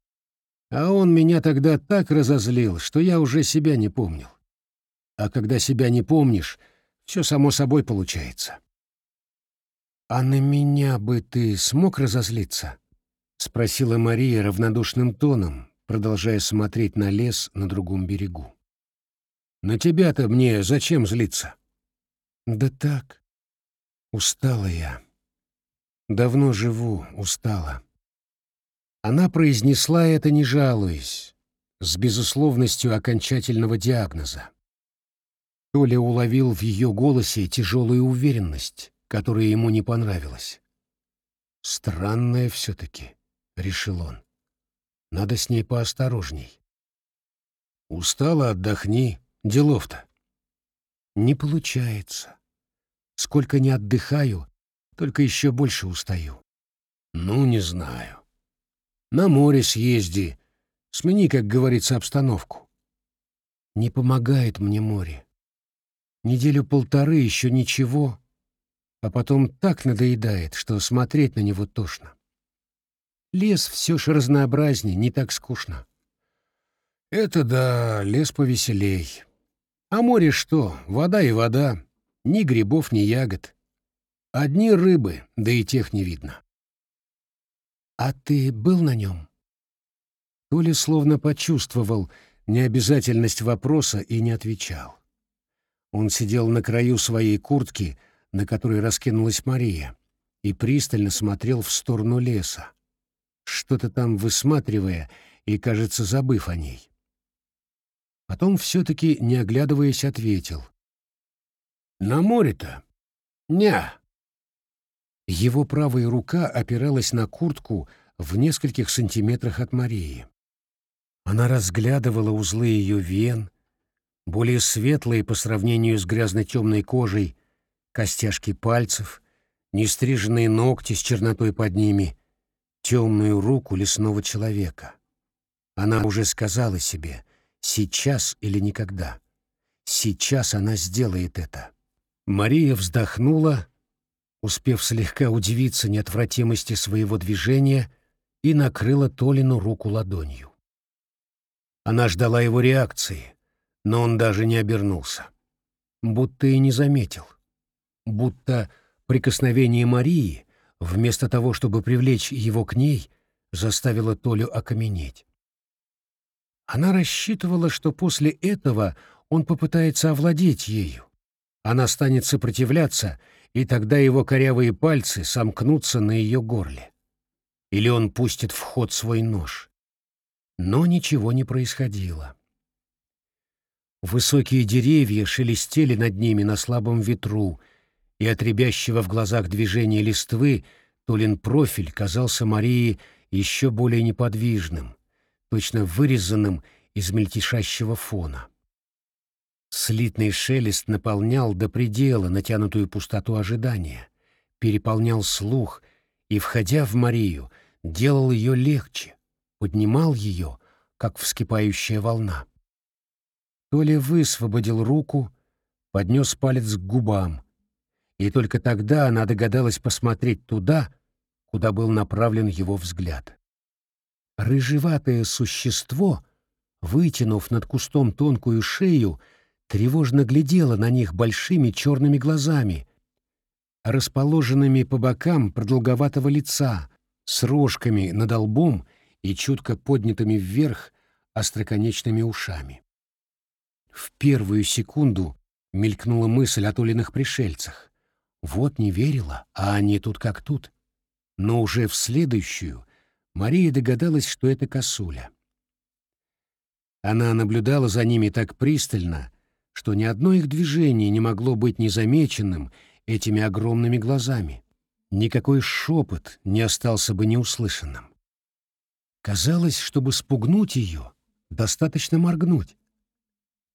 А он меня тогда так разозлил, что я уже себя не помнил. А когда себя не помнишь, все само собой получается. «А на меня бы ты смог разозлиться?» — спросила Мария равнодушным тоном, продолжая смотреть на лес на другом берегу. «На тебя-то мне зачем злиться?» «Да так. Устала я. Давно живу, устала». Она произнесла это, не жалуясь, с безусловностью окончательного диагноза. Толя уловил в ее голосе тяжелую уверенность, которая ему не понравилась. «Странная все-таки», — решил он. «Надо с ней поосторожней». «Устала, отдохни. Делов-то». «Не получается. Сколько не отдыхаю, только еще больше устаю». «Ну, не знаю. На море съезди. Смени, как говорится, обстановку. Не помогает мне море. Неделю-полторы еще ничего, а потом так надоедает, что смотреть на него тошно. Лес все же разнообразнее, не так скучно. Это да, лес повеселей. А море что, вода и вода, ни грибов, ни ягод. Одни рыбы, да и тех не видно. «А ты был на нем?» Толя словно почувствовал необязательность вопроса и не отвечал. Он сидел на краю своей куртки, на которой раскинулась Мария, и пристально смотрел в сторону леса, что-то там высматривая и, кажется, забыв о ней. Потом все-таки, не оглядываясь, ответил. «На море-то? Ня, его правая рука опиралась на куртку в нескольких сантиметрах от Марии. Она разглядывала узлы ее вен, более светлые по сравнению с грязно-темной кожей, костяшки пальцев, нестриженные ногти с чернотой под ними, темную руку лесного человека. Она уже сказала себе «сейчас или никогда». Сейчас она сделает это. Мария вздохнула, успев слегка удивиться неотвратимости своего движения, и накрыла Толину руку ладонью. Она ждала его реакции, но он даже не обернулся. Будто и не заметил. Будто прикосновение Марии, вместо того, чтобы привлечь его к ней, заставило Толю окаменеть. Она рассчитывала, что после этого он попытается овладеть ею. Она станет сопротивляться и тогда его корявые пальцы сомкнутся на ее горле. Или он пустит в ход свой нож. Но ничего не происходило. Высокие деревья шелестели над ними на слабом ветру, и от рябящего в глазах движения листвы Толин профиль казался Марии еще более неподвижным, точно вырезанным из мельтешащего фона. Слитный шелест наполнял до предела натянутую пустоту ожидания, переполнял слух и, входя в Марию, делал ее легче, поднимал ее, как вскипающая волна. Толя высвободил руку, поднес палец к губам, и только тогда она догадалась посмотреть туда, куда был направлен его взгляд. Рыжеватое существо, вытянув над кустом тонкую шею, тревожно глядела на них большими черными глазами, расположенными по бокам продолговатого лица, с рожками над лбом и чутко поднятыми вверх остроконечными ушами. В первую секунду мелькнула мысль о Толиных пришельцах. Вот не верила, а они тут как тут. Но уже в следующую Мария догадалась, что это косуля. Она наблюдала за ними так пристально, что ни одно их движение не могло быть незамеченным этими огромными глазами. Никакой шепот не остался бы неуслышанным. Казалось, чтобы спугнуть ее, достаточно моргнуть.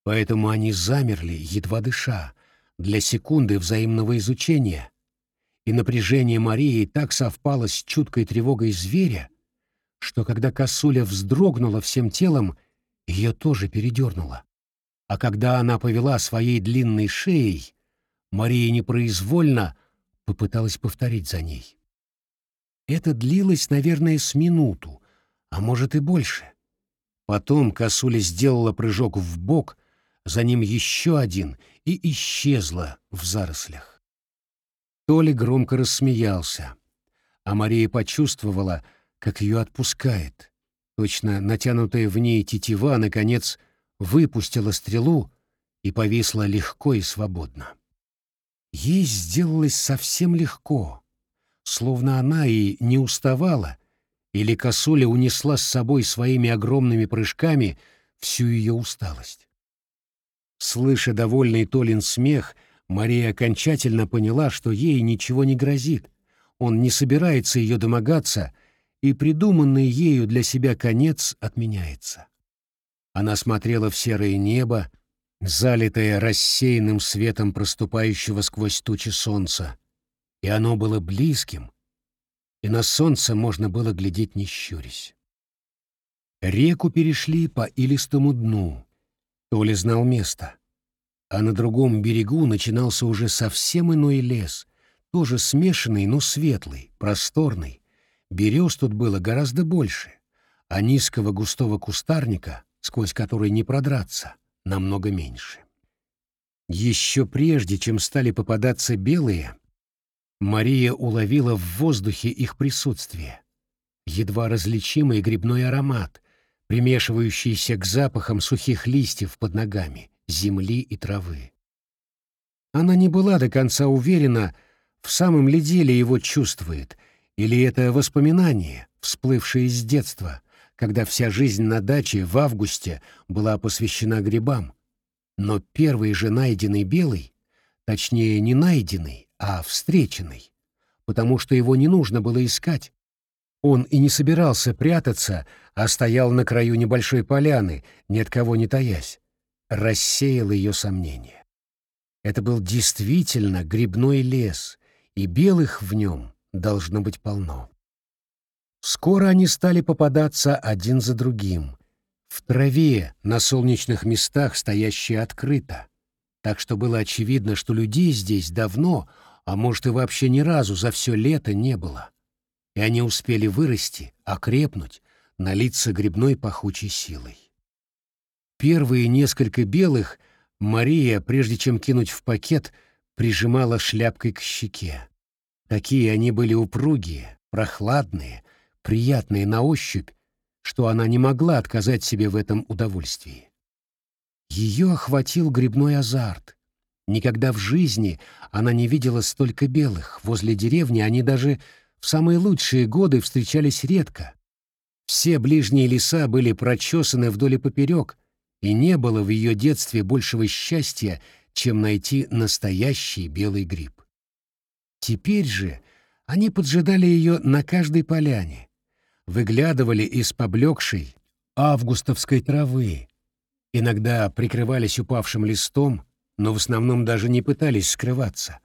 Поэтому они замерли, едва дыша, для секунды взаимного изучения, и напряжение Марии так совпало с чуткой тревогой зверя, что когда косуля вздрогнула всем телом, ее тоже передернуло. А когда она повела своей длинной шеей, Мария непроизвольно попыталась повторить за ней. Это длилось, наверное, с минуту, а может и больше. Потом косуля сделала прыжок в бок, за ним еще один и исчезла в зарослях. Толя громко рассмеялся, а Мария почувствовала, как ее отпускает. Точно натянутая в ней тетива, наконец, выпустила стрелу и повисла легко и свободно. Ей сделалось совсем легко, словно она и не уставала, или косуля унесла с собой своими огромными прыжками всю ее усталость. Слыша довольный Толин смех, Мария окончательно поняла, что ей ничего не грозит, он не собирается ее домогаться, и придуманный ею для себя конец отменяется. Она смотрела в серое небо, залитое рассеянным светом проступающего сквозь тучи солнца, и оно было близким, и на солнце можно было глядеть не щурясь. Реку перешли по илистому дну. Толя знал место. А на другом берегу начинался уже совсем иной лес, тоже смешанный, но светлый, просторный. Берез тут было гораздо больше, а низкого густого кустарника, сквозь который не продраться, намного меньше. Еще прежде, чем стали попадаться белые, Мария уловила в воздухе их присутствие. Едва различимый грибной аромат, примешивающийся к запахам сухих листьев под ногами, земли и травы. Она не была до конца уверена, в самом ли деле его чувствует, или это воспоминание, всплывшее из детства, когда вся жизнь на даче в августе была посвящена грибам. Но первый же найденный белый, точнее не найденный, а встреченный, потому что его не нужно было искать. Он и не собирался прятаться, а стоял на краю небольшой поляны, ни от кого не таясь. Рассеял ее сомнения. Это был действительно грибной лес, и белых в нем должно быть полно. Скоро они стали попадаться один за другим, в траве на солнечных местах стоящие открыто, так что было очевидно, что людей здесь давно, а может и вообще ни разу за все лето не было. И они успели вырасти, окрепнуть, налиться грибной пахучей силой. Первые несколько белых Мария, прежде чем кинуть в пакет, прижимала шляпкой к щеке. Такие они были упругие, прохладные, приятные на ощупь, что она не могла отказать себе в этом удовольствии. Ее охватил грибной азарт. Никогда в жизни она не видела столько белых. Возле деревни они даже в самые лучшие годы встречались редко. Все ближние леса были прочесаны вдоль и поперек, и не было в ее детстве большего счастья, чем найти настоящий белый гриб. Теперь же они поджидали ее на каждой поляне, выглядывали из поблекшей августовской травы, иногда прикрывались упавшим листом, но в основном даже не пытались скрываться,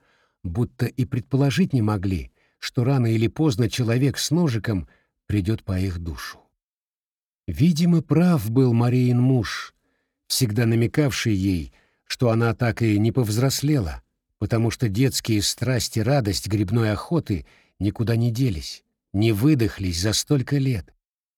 будто и предположить не могли, что рано или поздно человек с ножиком придет по их душу. Видимо, прав был Мариин муж, всегда намекавший ей, что она так и не повзрослела, потому что детские страсти, радость грибной охоты никуда не делись, не выдохлись за столько лет,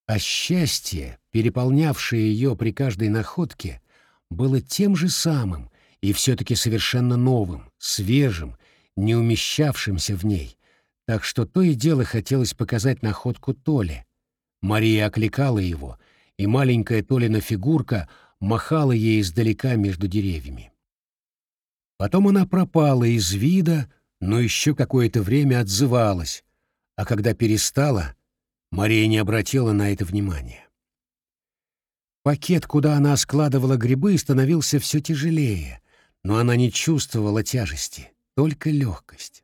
а счастье, переполнявшее ее при каждой находке, было тем же самым и все-таки совершенно новым, свежим, не умещавшимся в ней, так что то и дело хотелось показать находку Толе. Мария окликала его, и маленькая Толина фигурка махала ей издалека между деревьями. Потом она пропала из вида, но еще какое-то время отзывалась, а когда перестала, Мария не обратила на это внимания. Пакет, куда она складывала грибы, становился все тяжелее, но она не чувствовала тяжести, только легкость.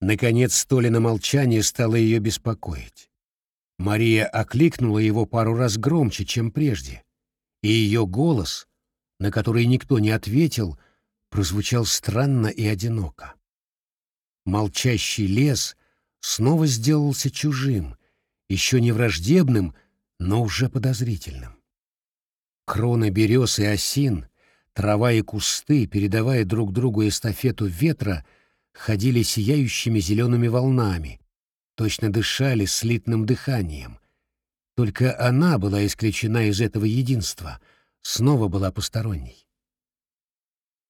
Наконец, Толина молчание стало ее беспокоить. Мария окликнула его пару раз громче, чем прежде, и ее голос, на который никто не ответил, прозвучал странно и одиноко. Молчащий лес снова сделался чужим, еще не враждебным, но уже подозрительным. Кроны берез и осин, трава и кусты, передавая друг другу эстафету ветра, ходили сияющими зелеными волнами, точно дышали слитным дыханием. Только она была исключена из этого единства, снова была посторонней.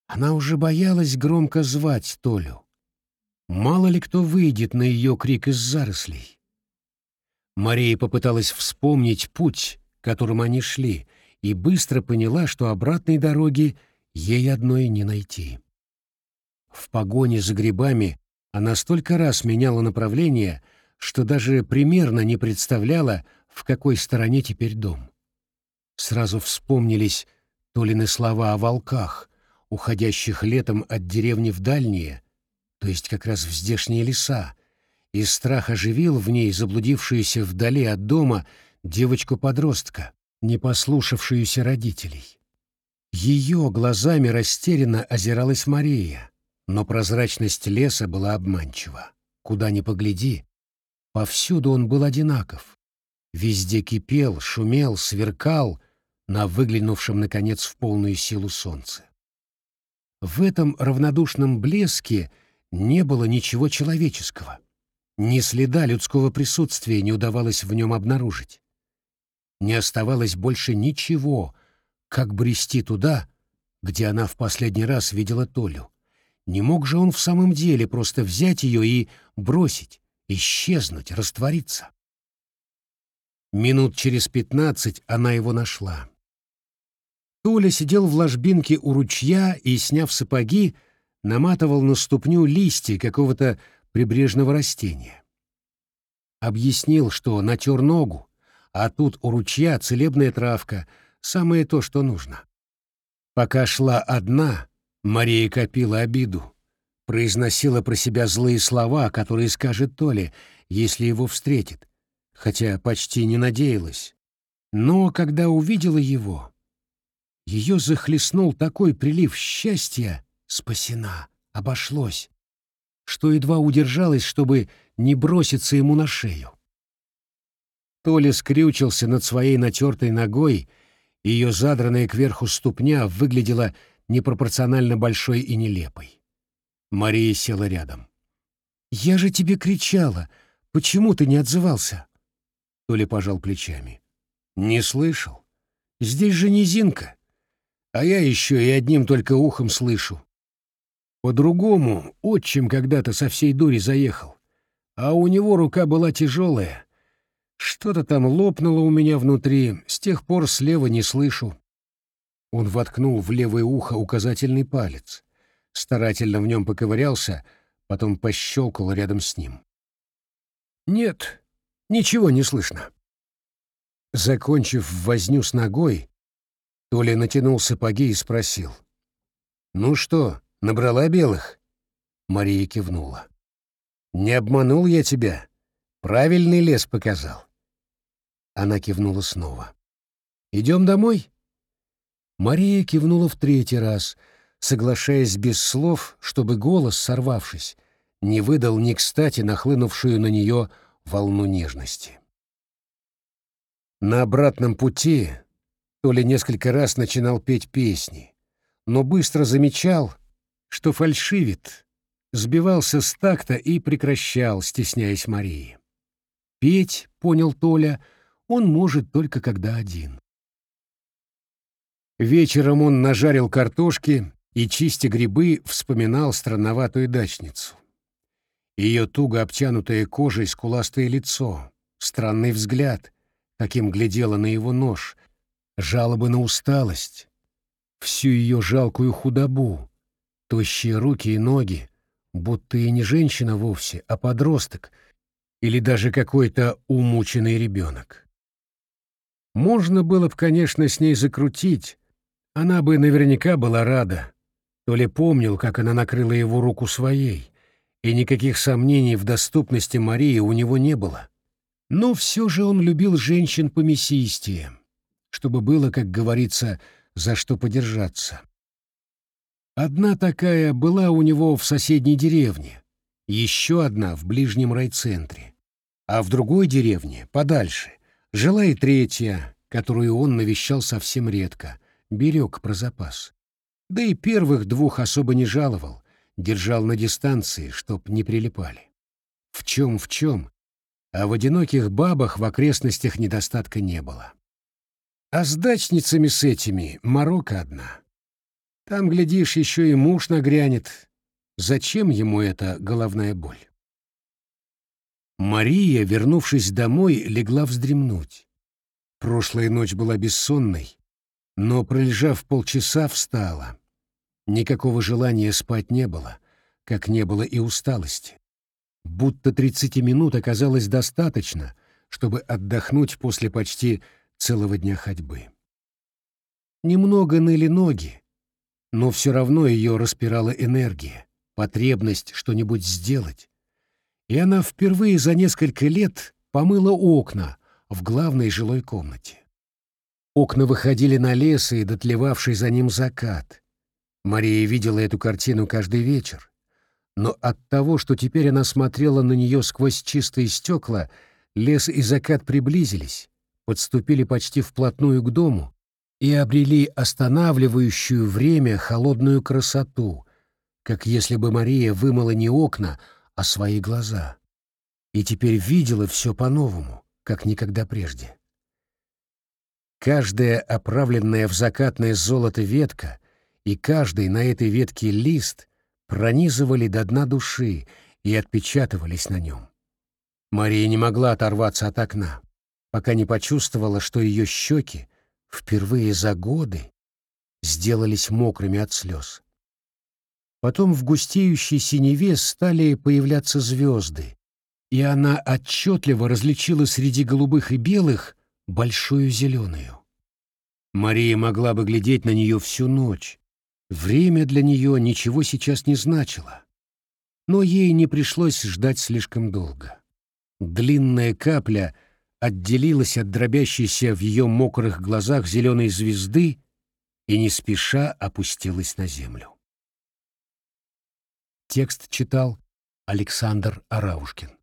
Она уже боялась громко звать Толю. Мало ли кто выйдет на ее крик из зарослей. Мария попыталась вспомнить путь, которым они шли, и быстро поняла, что обратной дороги ей одной не найти. В погоне за грибами она столько раз меняла направление, что даже примерно не представляла, в какой стороне теперь дом. Сразу вспомнились Толины слова о волках, уходящих летом от деревни в дальние, то есть как раз в здешние леса, и страх оживил в ней заблудившуюся вдали от дома девочку-подростка, не послушавшуюся родителей. Ее глазами растерянно озиралась Мария, но прозрачность леса была обманчива. Куда ни погляди, повсюду он был одинаков. Везде кипел, шумел, сверкал на выглянувшем, наконец, в полную силу солнце. В этом равнодушном блеске не было ничего человеческого. Ни следа людского присутствия не удавалось в нем обнаружить. Не оставалось больше ничего, как брести туда, где она в последний раз видела Толю. Не мог же он в самом деле просто взять ее и бросить, исчезнуть, раствориться. Минут через пятнадцать она его нашла. Толя сидел в ложбинке у ручья и, сняв сапоги, наматывал на ступню листья какого-то прибрежного растения. Объяснил, что натер ногу, а тут у ручья целебная травка, самое то, что нужно. Пока шла одна, Мария копила обиду, произносила про себя злые слова, которые скажет Толе, если его встретит, хотя почти не надеялась. Но когда увидела его, ее захлестнул такой прилив счастья, спасена, обошлось, что едва удержалась, чтобы не броситься ему на шею. Толя скрючился над своей натертой ногой, и ее задранная кверху ступня выглядела непропорционально большой и нелепой. Мария села рядом. «Я же тебе кричала. Почему ты не отзывался?» Толя пожал плечами. «Не слышал. Здесь же низинка. А я еще и одним только ухом слышу. По-другому отчим когда-то со всей дури заехал, а у него рука была тяжелая, что-то там лопнуло у меня внутри, с тех пор слева не слышу. Он воткнул в левое ухо указательный палец, старательно в нем поковырялся, потом пощелкал рядом с ним. Нет, ничего не слышно. Закончив возню с ногой, Толя натянул сапоги и спросил. «Ну что, набрала белых?» Мария кивнула. «Не обманул я тебя. Правильный лес показал. Она кивнула снова. «Идем домой?» Мария кивнула в третий раз, соглашаясь без слов, чтобы голос, сорвавшись, не выдал ни кстати нахлынувшую на нее волну нежности. На обратном пути Толя несколько раз начинал петь песни, но быстро замечал, что фальшивит, сбивался с такта и прекращал, стесняясь Марии. Петь, понял Толя, — он может только когда один. Вечером он нажарил картошки и, чистя грибы, вспоминал странноватую дачницу. Ее туго обтянутое кожей скуластое лицо, странный взгляд, каким глядела на его нож, жалобы на усталость, всю ее жалкую худобу, тощие руки и ноги, будто и не женщина вовсе, а подросток или даже какой-то умученный ребенок. Можно было бы, конечно, с ней закрутить. Она бы наверняка была рада. То ли помнил, как она накрыла его руку своей, и никаких сомнений в доступности Марии у него не было. Но все же он любил женщин помесистее, чтобы было, как говорится, за что подержаться. Одна такая была у него в соседней деревне, еще одна в ближнем райцентре, а в другой деревне, подальше, жила и третья, которую он навещал совсем редко, берег про запас. Да и первых двух особо не жаловал, держал на дистанции, чтоб не прилипали. В чем в чем, а в одиноких бабах в окрестностях недостатка не было. А с дачницами с этими морока одна. Там, глядишь, еще и муж нагрянет. Зачем ему эта головная боль? Мария, вернувшись домой, легла вздремнуть. Прошлая ночь была бессонной, но, пролежав полчаса, встала. Никакого желания спать не было, как не было и усталости. Будто тридцати минут оказалось достаточно, чтобы отдохнуть после почти целого дня ходьбы. Немного ныли ноги, но все равно ее распирала энергия, потребность что-нибудь сделать. И она впервые за несколько лет помыла окна в главной жилой комнате. Окна выходили на лес и дотлевавший за ним закат. Мария видела эту картину каждый вечер. Но от того, что теперь она смотрела на нее сквозь чистые стекла, лес и закат приблизились, подступили почти вплотную к дому и обрели останавливающую время холодную красоту, как если бы Мария вымыла не окна, а свои глаза. И теперь видела все по-новому, как никогда прежде. Каждая оправленная в закатное золото ветка и каждый на этой ветке лист пронизывали до дна души и отпечатывались на нем. Мария не могла оторваться от окна, пока не почувствовала, что ее щеки впервые за годы сделались мокрыми от слез. Потом в густеющей синеве стали появляться звезды, и она отчетливо различила среди голубых и белых большую зеленую. Мария могла бы глядеть на нее всю ночь. Время для нее ничего сейчас не значило. Но ей не пришлось ждать слишком долго. Длинная капля отделилась от дробящейся в ее мокрых глазах зеленой звезды и не спеша опустилась на землю. Текст читал Александр Араушкин.